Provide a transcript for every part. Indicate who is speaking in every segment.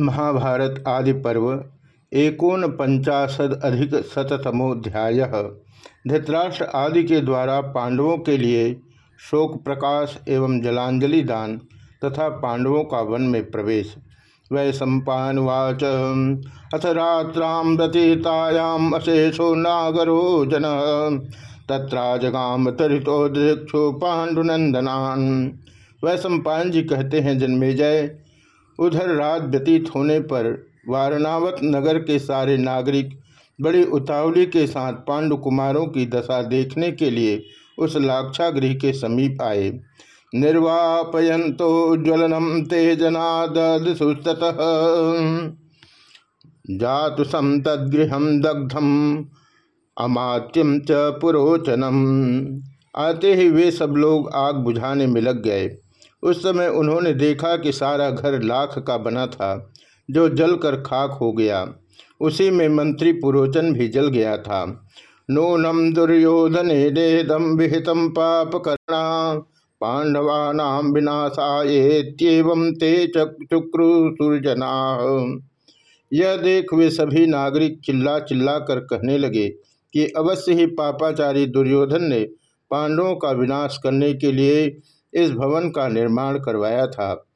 Speaker 1: महाभारत आदि पर्व एकोन पंचाशद अधिक शतमोध्याय धृतराष्ट्र आदि के द्वारा पांडवों के लिए शोक प्रकाश एवं जलांजलि दान तथा पांडवों का वन में प्रवेश। वै सम्पावाच अथ रात्रां व्यतीतायाम अशेषो नागरो जन। तत्राजगाम तरितो दृक्षु पांडुनंदनान। वै सम्पायन जी कहते हैं, जन्मेजय। उधर रात व्यतीत होने पर वारणावत नगर के सारे नागरिक बड़ी उतावली के साथ पांडु कुमारों की दशा देखने के लिए उस लाक्षा गृह के समीप आए। निर्वापयंतो ज्वलनम तेजनादुस्त जातु सम तदगृह दग्धम अमात्यम च पुरोचनम। आते ही वे सब लोग आग बुझाने में लग गए। उस समय उन्होंने देखा कि सारा घर लाख का बना था, जो जलकर खाक हो गया। उसी में मंत्री पुरोचन भी जल गया था। नूनम दुर्योधने देदम विहितम पाप करना पांडवानाम विनाशाएत्येवं ते चक्रु सुरजना। यह देख वे सभी नागरिक चिल्ला चिल्ला कर कहने लगे कि अवश्य ही पापाचारी दुर्योधन ने पांडवों का विनाश करने के लिए इस भवन का निर्माण करवाया था।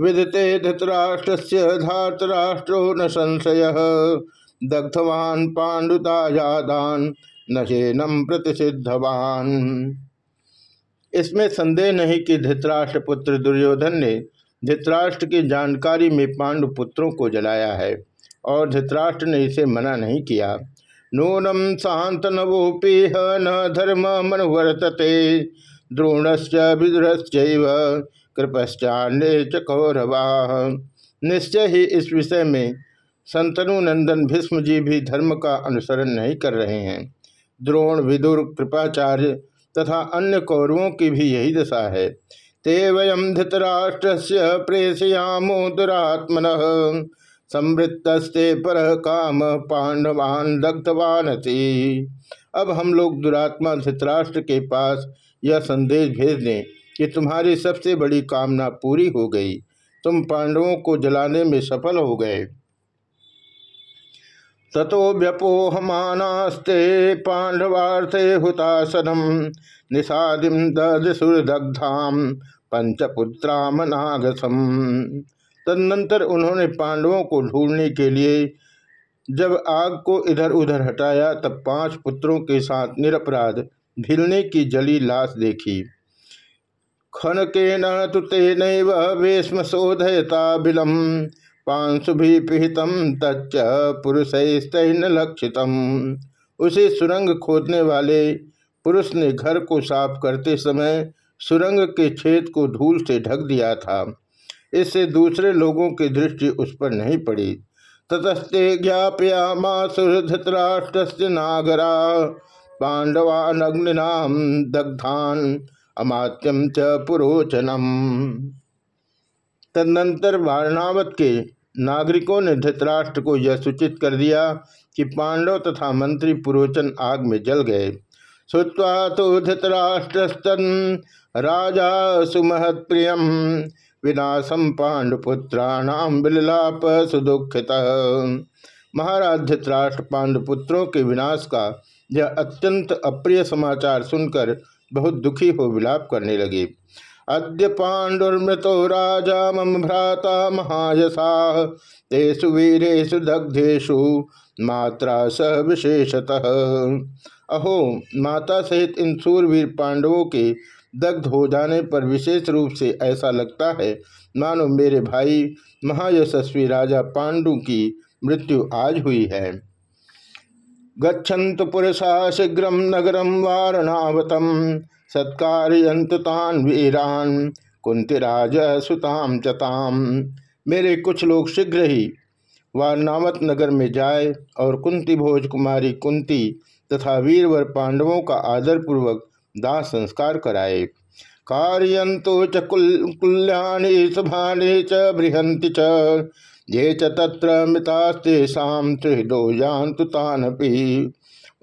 Speaker 1: विदते धृतराष्ट्र से धातराष्ट्रो न संशय। दग्धवान पांडुताजादान नशेनम प्रतिषिद्धवान। इसमें संदेह नहीं कि धृतराष्ट्र पुत्र दुर्योधन ने धृतराष्ट्र की जानकारी में पांडु पुत्रों को जलाया है और धृतराष्ट्र ने इसे मना नहीं किया। नूनम शांत नवोपीह न धर्म मनवर्तते। द्रोणश्च विदुरश्च कृपश्चान्य च कौरवा। निश्चय ही इस विषय में संतनु नंदन भीष्म जी भी धर्म का अनुसरण नहीं कर रहे हैं। द्रोण, विदुर, कृपाचार्य तथा अन्य कौरवों की भी यही दशा है। ते वयम धृतराष्ट्र से प्रेषयामो दुरात्मन। समृतस्ते पर काम पांडवान दग्धवान अब हम लोग दुरात्मा धृतराष्ट्र के पास यह संदेश भेज दें कि तुम्हारी सबसे बड़ी कामना पूरी हो गई। तुम पांडवों को जलाने में सफल हो गए। ततो व्यपोहमानास्ते पांडवार्थे हुतासनम निषादिम दग्धाम पंचपुत्रामनागसम। तदनंतर उन्होंने पांडवों को ढूँढने के लिए जब आग को इधर उधर हटाया, तब पाँच पुत्रों के साथ निरपराध भिलने की जली लाश देखी। खन के न तो तेन वेश्म शोधयता बिलम। पांशुभि पिहितम तच्च पुरुष लक्षितम। उसे सुरंग खोदने वाले पुरुष ने घर को साफ़ करते समय सुरंग के छेद को धूल से ढक दिया था। इससे दूसरे लोगों की दृष्टि उस पर नहीं पड़ी। ततस्ते ज्ञापया मासुरधृतराष्ट्र नागरा। पांडवानग्निनाम दग्धान अमात्यम च पुरोचनम। तदनंतर वारणावत के नागरिकों ने धृतराष्ट्र को यह सूचित कर दिया कि पांडव तथा मंत्री पुरोचन आग में जल गए। श्रुवा तो धृतराष्ट्रस्तन, राजा सुमहत प्रियम विनाशम पांडुपुत्राणाम बिललाप सुदुखित। महाराज धृतराष्ट्र पांडुपुत्रों के विनाश का यह अत्यंत अप्रिय समाचार सुनकर बहुत दुखी हो विलाप करने लगे। अद्य पांडुर्मृतो राजा मम भ्राता महायसा तेषु वीरेशु दग्धेशु मात्रा स विशेषतः। अहो, माता सहित इन सूरवीर पांडवों के दग्ध हो जाने पर विशेष रूप से ऐसा लगता है, मानो मेरे भाई महायशस्वी राजा पांडु की मृत्यु आज हुई है। गच्छन्तु पुरुषा शीघ्र नगरम वारणावतम सत्कारयंतु तान वीरान कुंतीराज सुताम चताम मेरे कुछ लोग शीघ्र ही वारणावत नगर में जाए और कुंती भोज कुमारी कुंती तथा वीरवर पांडवों का आदर पूर्वक दाह संस्कार कराए। कार्यंतो च कुल्याणी शुभानि च बृहंति च ये च तत्र मृतास्तेषाम त्रिहदो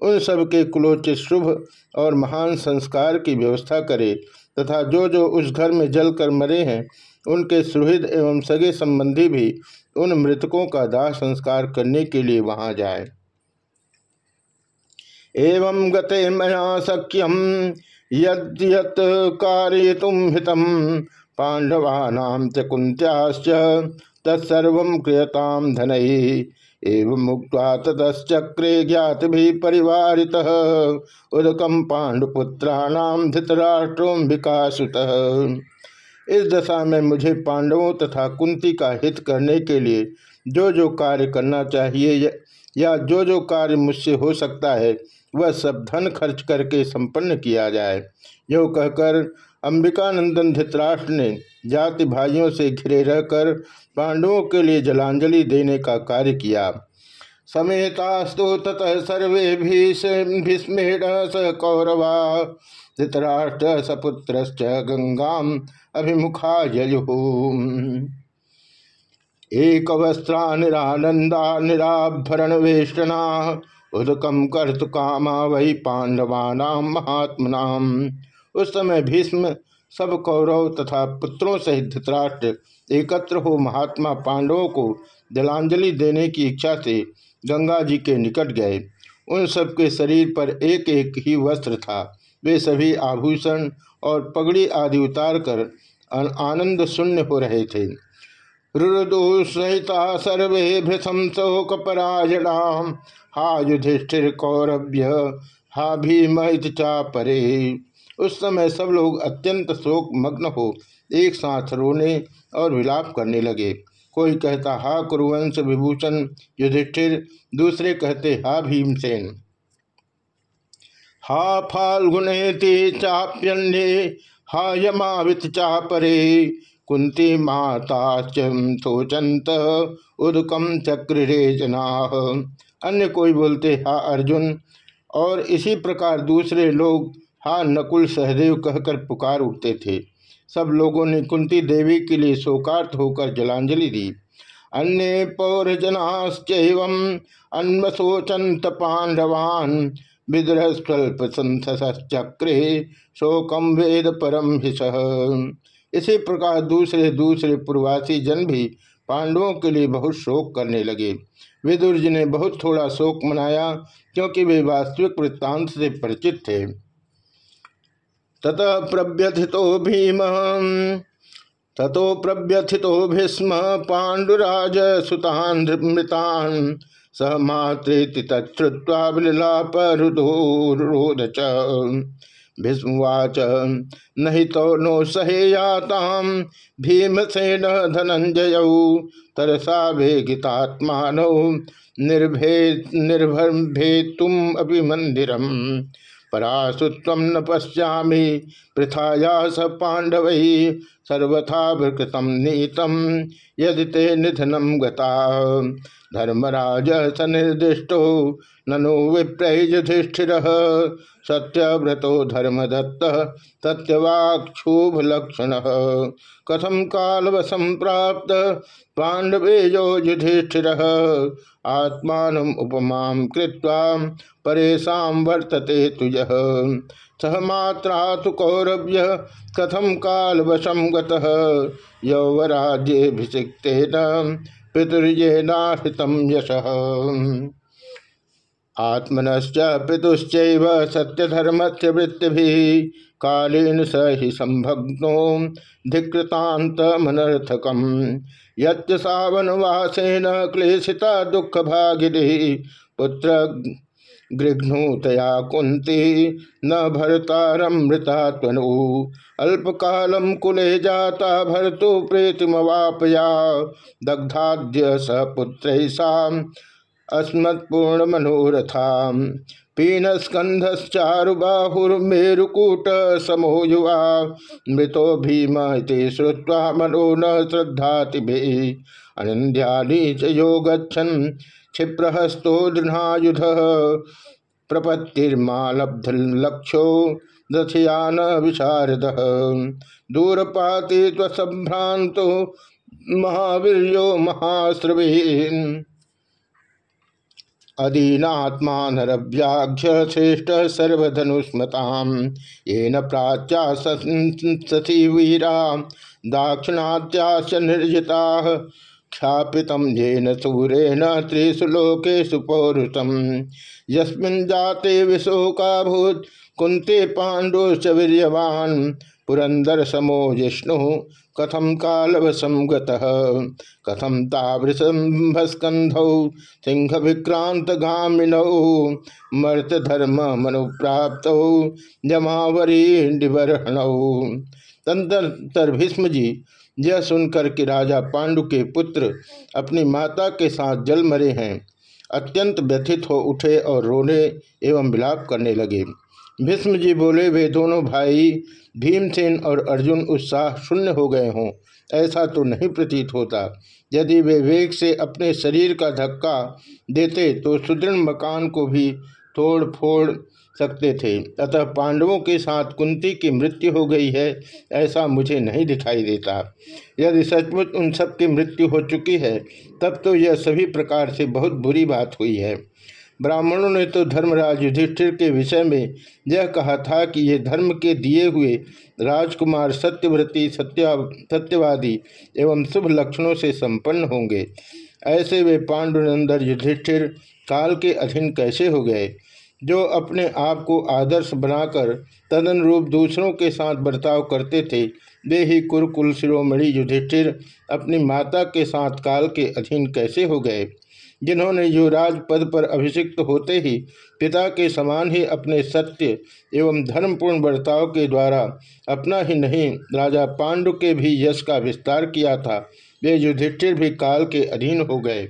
Speaker 1: उन सब के कुलोचित शुभ और महान संस्कार की व्यवस्था करे तथा जो जो उस घर में जल कर मरे हैं, उनके सुहृद एवं सगे संबंधी भी उन मृतकों का दाह संस्कार करने के लिए वहाँ जाए। एवं गते मया सख्यम यद्यत कार्य तुम हितम पांडवानाम च कुंत्याश्च तत्सर्व क्रियताम धन एवं मुक्ता ज्ञात भी परिवार उदकम पांडुपुत्राणाम धृतराष्ट्रोम्बिकासुत इस दशा में मुझे पांडवों तथा कुंती का हित करने के लिए जो जो कार्य करना चाहिए या जो जो कार्य मुझसे हो सकता है, वह सब धन खर्च करके संपन्न किया जाए। यो कहकर अंबिकानंदन धृतराष्ट्र ने जाति भाइयों से घिरे रहकर पांडवों के लिए जलांजलि देने का कार्य किया। समेतास्तु ततः सर्वे भीष्मेण स कौरवा। धृतराष्ट्र सपुत्र गंगा अभिमुखा ययु एक वस्त्रा निरानंदा निराभरण वेष्टना उदकम कर्तु कामा वही पांडवानाम महात्मनाम। उस समय भीष्म सब कौरव तथा पुत्रों सहित धृतराष्ट्र एकत्र हो महात्मा पांडवों को जलांजलि देने की इच्छा से गंगा जी के निकट गए। उन सबके शरीर पर एक एक ही वस्त्र था। वे सभी आभूषण और पगड़ी आदि उतार कर आनंद शून्य हो रहे थे। रुदु सहिता सर्वे भृतम शोक परायणा हा युधिष्ठिर कौरभ्य हा भीम परे। उस समय सब लोग अत्यंत शोक मग्न हो, एक साथ रोने और विलाप करने लगे। कोई कहता, हा कुरुवंश विभूषण युधिष्ठिर। दूसरे कहते, हा भीमसेन। हा फाल्गुनेति चाप्यन्ये, हा यमावित चापरे। कुंती माता शोचंत उदकम चक्रे जना। अन्य कोई बोलते, हा अर्जुन। और इसी प्रकार दूसरे लोग हा, नकुल सहदेव कहकर पुकार उठते थे। सब लोगों ने कुंती देवी के लिए शोकार्थ होकर जलांजलि दी। अन्य पौरजनाश्च अन्वशोचंत पांडवान विद्रह स्वल्प संथचक्रे शोकम वेद परम हिस इसी प्रकार दूसरे दूसरे पूर्वासी जन भी पांडवों के लिए बहुत शोक करने लगे। विदुर जी ने बहुत थोड़ा शोक मनाया, क्योंकि वे वास्तविक वृत्तांत से परिचित थे। ततः प्रव्यथितो भीम। ततो प्रव्यथितो भीस्म पाण्डुराज सुतान मृतान। सह मातृति तत्वा विलाप रुदोरोध भीष्मवाच नहीं तो नो सहेयाताम भीमसेन धनंजय तरसा भेगितात्मा निर्भे निर्भर अभिमंदिरम परासुत्व न पश्यामी। पृथाया स पांडव सर्वथा विकृतम नीतम यदि ते निधनम गता। धर्मराज सनिर्दिष्टो ननु विप्रयुधिष्ठिर सत्यव्रतो धर्मदत्त सत्यवाक्षुभ लक्षण कथम कालवशम प्राप्त पांडवे यो युधिष्ठिर? आत्मा उपमा कृत्वा परेशा वर्तते तुज। सहमात्रा तो कौरव्य कथम कालवशम गौवराज्यभिषिक्तेन पितुर्येनाहितम यश। आत्मनश्च सत्यधर्म से वृत्ति कालीन स ही संभग्नो धिकृतांत मनर्थकम यच्च सावनवासेन क्लेशिता दुख भागिनी पुत्र गृघ्नूतया कुंती न भरतारमृता तनु अल्पकालम कुले जाता भरतु प्रेतिमवापया। दग्धाद्य स पुत्र अस्मत्पूर्ण मनोरथा पीनस्कंधश्चारुबाहुर्मेरुकूट समो युवा। मृतो भीम श्रुवा मनो न श्रद्धाति अनंध्यानी च क्षिप्रहस्तो दृढ़ायुध प्रपत्तिर्मालब्धलक्षो दथयान विशारद। दूरपाति त्वसभ्रांतो महावीर्यो महाश्रवीन। अदीनात्मा नरव्याघ्य श्रेष्ठ सर्वधनुस्मताम ये न प्राच्या सती वीरा दाक्षिणात्याश्च निर्जिता ख्यापित येन सूरेण त्रिषु लोकेषु पौरुषम यस्मिन् जाते विशोकाभूत कुंते पांडुश्च वीर्यवान्। पुरंदर समो जिष्णु कथम कालवसम कथम तावृषंभस्कंधौ सिंह विक्रांत गामिनौ मर्त धर्म मनुप्राप्त जमावरी निबरहणौ तंतर भीष्म जी यह सुनकर कि राजा पांडु के पुत्र अपनी माता के साथ जल मरे हैं। अत्यंत व्यथित हो उठे और रोने एवं विलाप करने लगे। भीष्म जी बोले, वे दोनों भाई भीमसेन और अर्जुन उत्साह शून्य हो गए हों। ऐसा तो नहीं प्रतीत होता। यदि वे वेग से अपने शरीर का धक्का देते तो सुदृढ़ मकान को भी तोड़ फोड़ सकते थे। अतः पांडवों के साथ कुंती की मृत्यु हो गई है, ऐसा मुझे नहीं दिखाई देता। यदि सचमुच उन सब की मृत्यु हो चुकी है, तब तो यह सभी प्रकार से बहुत बुरी बात हुई है। ब्राह्मणों ने तो धर्मराज युधिष्ठिर के विषय में यह कहा था कि ये धर्म के दिए हुए राजकुमार सत्यव्रती, सत्या, सत्यवादी एवं शुभ लक्षणों से संपन्न होंगे। ऐसे वे पांडुनंदर युधिष्ठिर काल के अधीन कैसे हो गए? जो अपने आप को आदर्श बनाकर तदनुरूप दूसरों के साथ बर्ताव करते थे, वे ही कुरकुल शिरोमणि युधिष्ठिर अपनी माता के साथ काल के अधीन कैसे हो गए? जिन्होंने युवराज पद पर अभिषिक्त होते ही पिता के समान ही अपने सत्य एवं धर्मपूर्ण बर्ताव के द्वारा अपना ही नहीं, राजा पांडु के भी यश का विस्तार किया था, वे युधिष्ठिर भी काल के अधीन हो गए।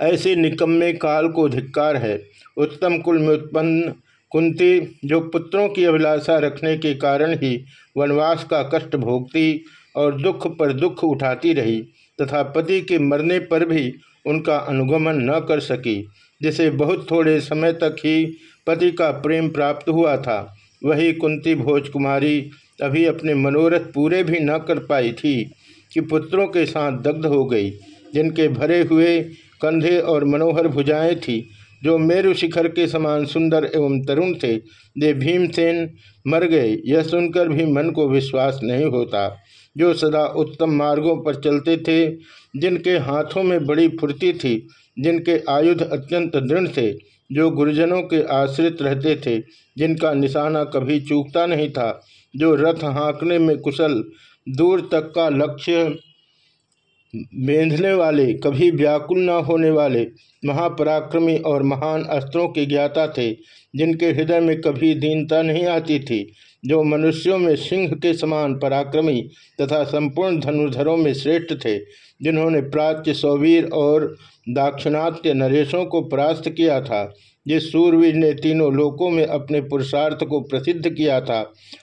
Speaker 1: ऐसे निकम्मे काल को धिक्कार है। उत्तम कुल में उत्पन्न कुंती, जो पुत्रों की अभिलाषा रखने के कारण ही वनवास का कष्ट भोगती और दुख पर दुख उठाती रही, तथा पति के मरने पर भी उनका अनुगमन न कर सकी, जिसे बहुत थोड़े समय तक ही पति का प्रेम प्राप्त हुआ था। वही कुंती भोज कुमारी अभी अपने मनोरथ पूरे भी न कर पाई थी कि पुत्रों के साथ दग्ध हो गई, जिनके भरे हुए कंधे और मनोहर भुजाएँ थी। जो मेरु शिखर के समान सुंदर एवं तरुण थे, वे भीमसेन मर गए। यह सुनकर भी मन को विश्वास नहीं होता। जो सदा उत्तम मार्गों पर चलते थे, जिनके हाथों में बड़ी फुर्ती थी, जिनके आयुध अत्यंत दृढ़ थे, जो गुरुजनों के आश्रित रहते थे, जिनका निशाना कभी चूकता नहीं था, जो रथ हाँकने में कुशल, दूर तक का लक्ष्य बेंधने वाले, कभी व्याकुल न होने वाले, महापराक्रमी और महान अस्त्रों के ज्ञाता थे, जिनके हृदय में कभी दीनता नहीं आती थी, जो मनुष्यों में सिंह के समान पराक्रमी तथा संपूर्ण धनुर्धरों में श्रेष्ठ थे, जिन्होंने प्राच्य सौवीर और दाक्षिणात्य नरेशों को परास्त किया था जिस सूरवीर ने तीनों लोकों में अपने पुरुषार्थ को प्रसिद्ध किया था,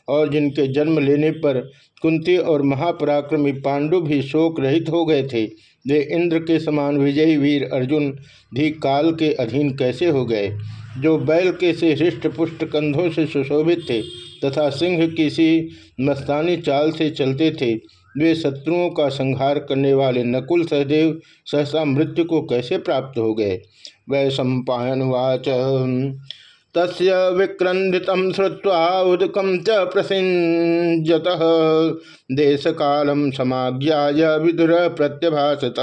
Speaker 1: और जिनके जन्म लेने पर कुंती और महापराक्रमी पांडु भी शोक रहित हो गए थे। वे इंद्र के समान विजयी वीर अर्जुन भी काल के अधीन कैसे हो गए? जो बैल के से हृष्ट पुष्ट कंधों से सुशोभित थे तथा सिंह किसी मस्तानी चाल से चलते थे, वे शत्रुओं का संहार करने वाले नकुल सहदेव सहसा मृत्यु को कैसे प्राप्त हो गए? वै सम्पायनुवाच तस्य विक्रंदितम श्रुवा उदकम च प्रसिंजत देश कालम समाज्ञाय विदुर प्रत्यभाषत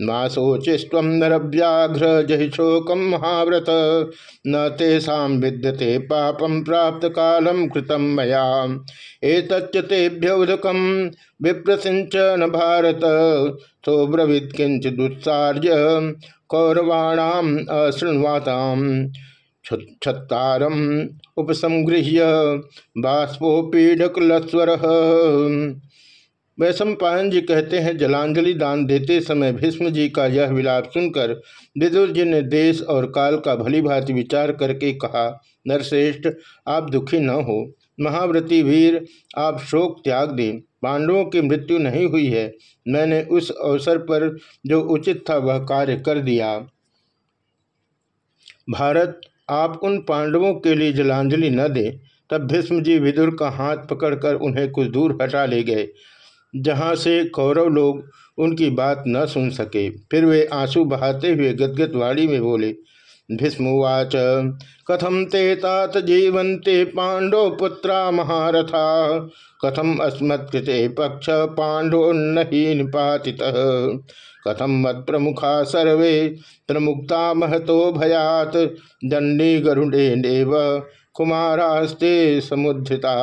Speaker 1: ना शोचिस्व नरव्याघ्र जहि शोकम महाव्रत। न तेषा विद्यते पापम प्राप्त कालम कृतम मया। एतच्च उदकम विप्रसिंच न भारत। सोब्रवीत किंचिदुत्सार्य कौरवाणाम अशृण्वाताम। छत्तारम उपसंगृह्य बाष्पोपीडकलस्वर। वैशंपायन जी कहते हैं, जलांजलि दान देते समय भीष्म जी का यह विलाप सुनकर विदुर जी ने देश और काल का भली भांति विचार करके कहा, नरश्रेष्ठ, आप दुखी न हो। महाव्रती वीर, आप शोक त्याग दें। पांडवों की मृत्यु नहीं हुई है। मैंने उस अवसर पर जो उचित था वह कार्य कर दिया। भारत आप उन पांडवों के लिए जलांजलि न दें, तब भीष्म जी विदुर का हाथ पकड़कर उन्हें कुछ दूर हटा ले गए, जहाँ से कौरव लोग उनकी बात न सुन सके। फिर वे आँसू बहाते हुए गदगद वाणी में बोले भीष्मवाच। कथम ते तात जीवंते पांडव पुत्रा महारथा। कथम अस्मत्ते पक्ष पांडोन्नही निपाति कथम मत प्रमुखा सर्वे प्रमुक्ता महतो भयात। दंडी गरुड़े नेव कुमारास्ते समुद्रिता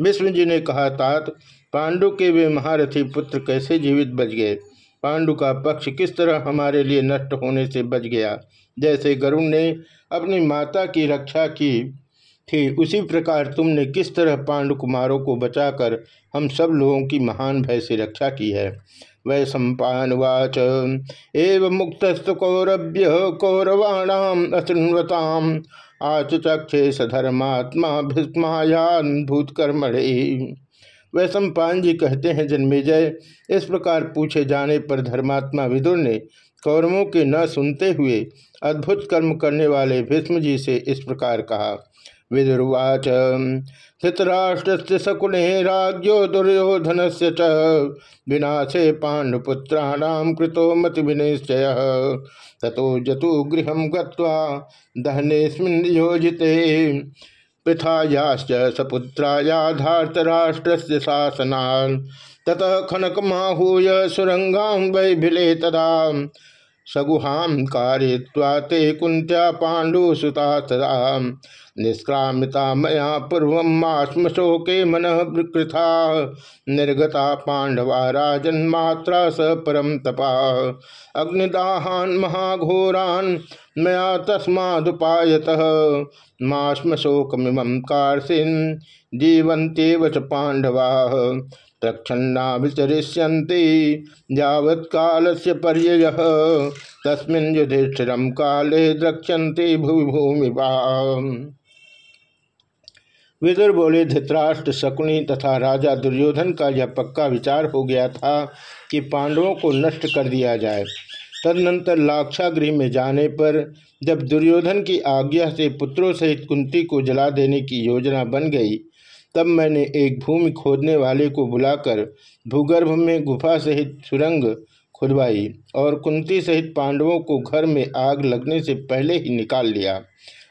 Speaker 1: विष्णु जी ने कहा, तात, पांडु के वे महारथी पुत्र कैसे जीवित बच गए? पांडु का पक्ष किस तरह हमारे लिए नष्ट होने से बच गया? जैसे गरुण ने अपनी माता की रक्षा की थी, उसी प्रकार तुमने किस तरह पांडु कुमारों को बचाकर हम सब लोगों की महान भय से रक्षा की है? वै सम्पावाच एव मुक्त कौरभ्य कौरवाणाम असृण्वताम आचचक्षे सधर्मात्मा भीष्मायान भूतकर्मणे। वै सम्पान जी कहते हैं, जन्मेजय, इस प्रकार पूछे जाने पर धर्मात्मा विदुर ने कौरवों के न सुनते हुए अद्भुत कर्म करने वाले भीष्म जी से इस प्रकार कहा, विदुर्वाच धृतराष्ट्र शकुने, राज्यो दुर्योधन से विनाशे पांडुपुत्राणाम कृतो मत विनिश्चय ततो जतु गृह गहनेस्मिन योजिते पृथायाश्च सपुत्राया धार्तराष्ट्र शासना ततः खनकमाहूय सुरंगां वै भिले तदा सगुहां कारय्वा ते कुंत्या पाण्डुसुता तदा निष्क्रामिता मया पूर्वमाश्मशोके मन कृथा निर्गता पांडवा राजन्मात्रा स परम तपा। अग्निदाहान महाघोरान मया तस्मादुपायत। माश्मशोकमिमं कार्सिन च पांडवा तक्षण्णा विचरिष्यन्ति यावत्काल से पर्यय। तस्मिन् युधिष्ठिर काले द्रक्षन्ति भूमि भूमि विदुर बोले धृतराष्ट्र शकुनी तथा राजा दुर्योधन का यह पक्का विचार हो गया था कि पांडवों को नष्ट कर दिया जाए। तदनंतर लाक्षागृह में जाने पर जब दुर्योधन की आज्ञा से पुत्रों सहित कुंती को जला देने की योजना बन गई तब मैंने एक भूमि खोदने वाले को बुलाकर भूगर्भ में गुफा सहित सुरंग खुदवाई और कुंती सहित पांडवों को घर में आग लगने से पहले ही निकाल लिया।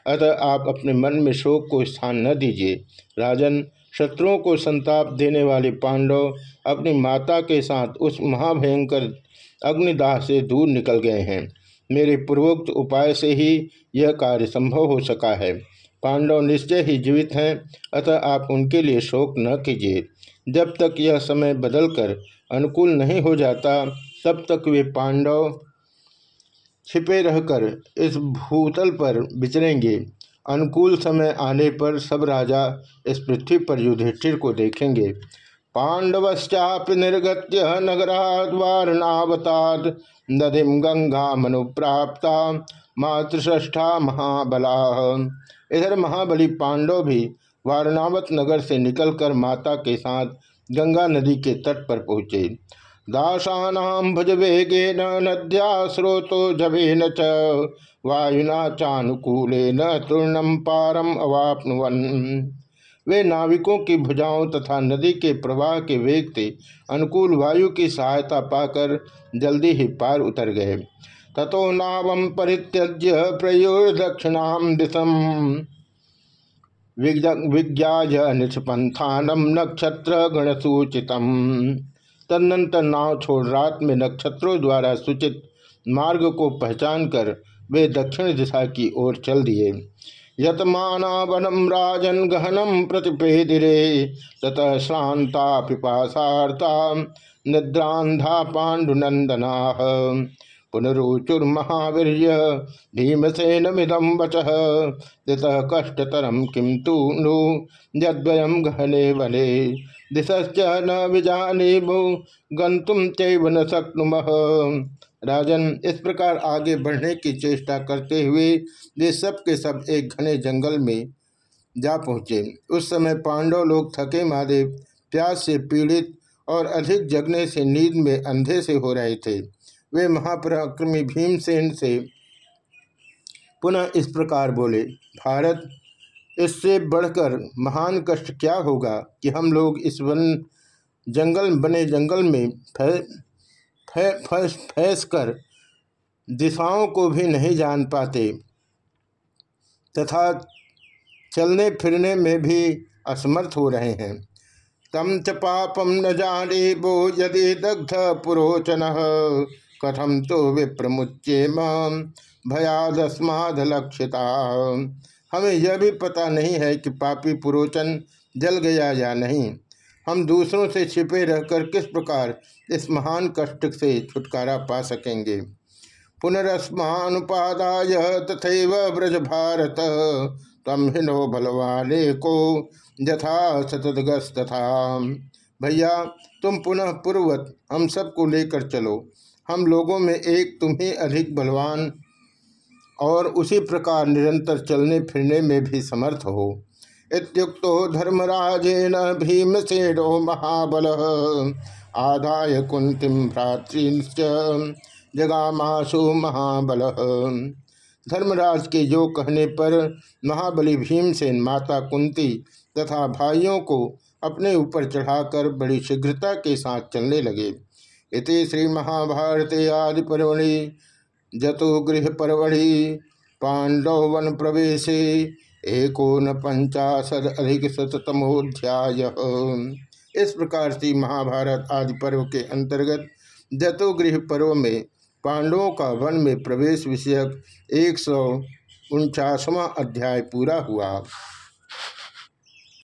Speaker 1: अतः आप अपने मन में शोक को स्थान न दीजिए। राजन, शत्रुओं को संताप देने वाले पांडव अपनी माता के साथ उस महाभयंकर अग्निदाह से दूर निकल गए हैं। मेरे पूर्वोक्त उपाय से ही यह कार्य संभव हो सका है। पांडव निश्चय ही जीवित हैं, अतः आप उनके लिए शोक न कीजिए। जब तक यह समय बदलकर अनुकूल नहीं हो जाता, तब तक वे पांडव छिपे रहकर इस भूतल पर विचरेंगे अनुकूल समय आने पर सब राजा इस पृथ्वी पर युधिष्ठिर को देखेंगे। पांडवश्चापि निर्गत्य नगराद वारणावताद नदीम गंगा मनुप्राप्ता मातृष्ठा महाबला। इधर महाबली पांडव भी वारणावत नगर से निकलकर माता के साथ गंगा नदी के तट पर पहुँचे। दासानाम भुज वेगे नद्या स्रोतो जबे न च। वायुना चानुकूल न तूर्णम पारम अवापनुवन। वे नाविकों की भुजाओं तथा नदी के प्रवाह के वेग से अनुकूल वायु की सहायता पाकर जल्दी ही पार उतर गए। ततो नाव परित्यज्य प्रयोदक्षिणाम दिशम विज्ञाय निष्पंथानम नक्षत्र गणसूचित तदनंतर नाव छोड़ रात में नक्षत्रों द्वारा सूचित मार्ग को पहचान कर वे दक्षिण दिशा की ओर चल दिए। यतमाना वनम राजन गहनम प्रतिपेदिरे, ततः श्रांता पिपासाता निद्रांधा पांडुनंदना। पुनरुचुर्महावीर भीमसेन मिदम वच। कष्टतरम किम तू नु? यद्वयम गहने वने। दिशश्च न विजाने गंतुम चैव न शक्नुम। राजन इस प्रकार आगे बढ़ने की चेष्टा करते हुए वे सब के सब एक घने जंगल में जा पहुँचे। उस समय पांडव लोग थके मारे प्यास से पीड़ित और अधिक जगने से नींद में अंधे से हो रहे थे। वे महापराक्रमी भीमसेन से पुनः इस प्रकार बोले, भारत, इससे बढ़कर महान कष्ट क्या होगा कि हम लोग इस वन जंगल, बने जंगल में फैस फैस कर दिशाओं को भी नहीं जान पाते तथा चलने फिरने में भी असमर्थ हो रहे हैं। तम च पापम न जाने बो यदि दग्ध पुरोचन कथम तो विप्रमुच्चे भयादस्माद लक्षिता हमें यह भी पता नहीं है कि पापी पुरोचन जल गया या नहीं। हम दूसरों से छिपे रहकर किस प्रकार इस महान कष्ट से छुटकारा पा सकेंगे? पुनरस्मानुपादाय तथा ब्रज भारत तम हिनो बलवाले को यथा सतदगस्तथा भैया, तुम पुनः पूर्वत हम सबको लेकर चलो। हम लोगों में एक तुम ही अधिक बलवान और उसी प्रकार निरंतर चलने फिरने में भी समर्थ हो। इतुक्तो धर्मराजेन भीमसेनो महाबल। आदाय कुंतिम भ्रातृश्च जगामाशु महाबल। धर्मराज के जो कहने पर महाबली भीमसेन माता कुंती तथा भाइयों को अपने ऊपर चढ़ाकर बड़ी शीघ्रता के साथ चलने लगे। इति श्री महाभारते आदि पर्वणि जतो गृह पर्वणि पांडव वन प्रवेश एकोन पंचाशद अधिक शतमोध्याय इस प्रकार से महाभारत आदि पर्व के अंतर्गत जतोगृह पर्व में पांडवों का वन में प्रवेश विषयक एक सौ अध्याय पूरा हुआ।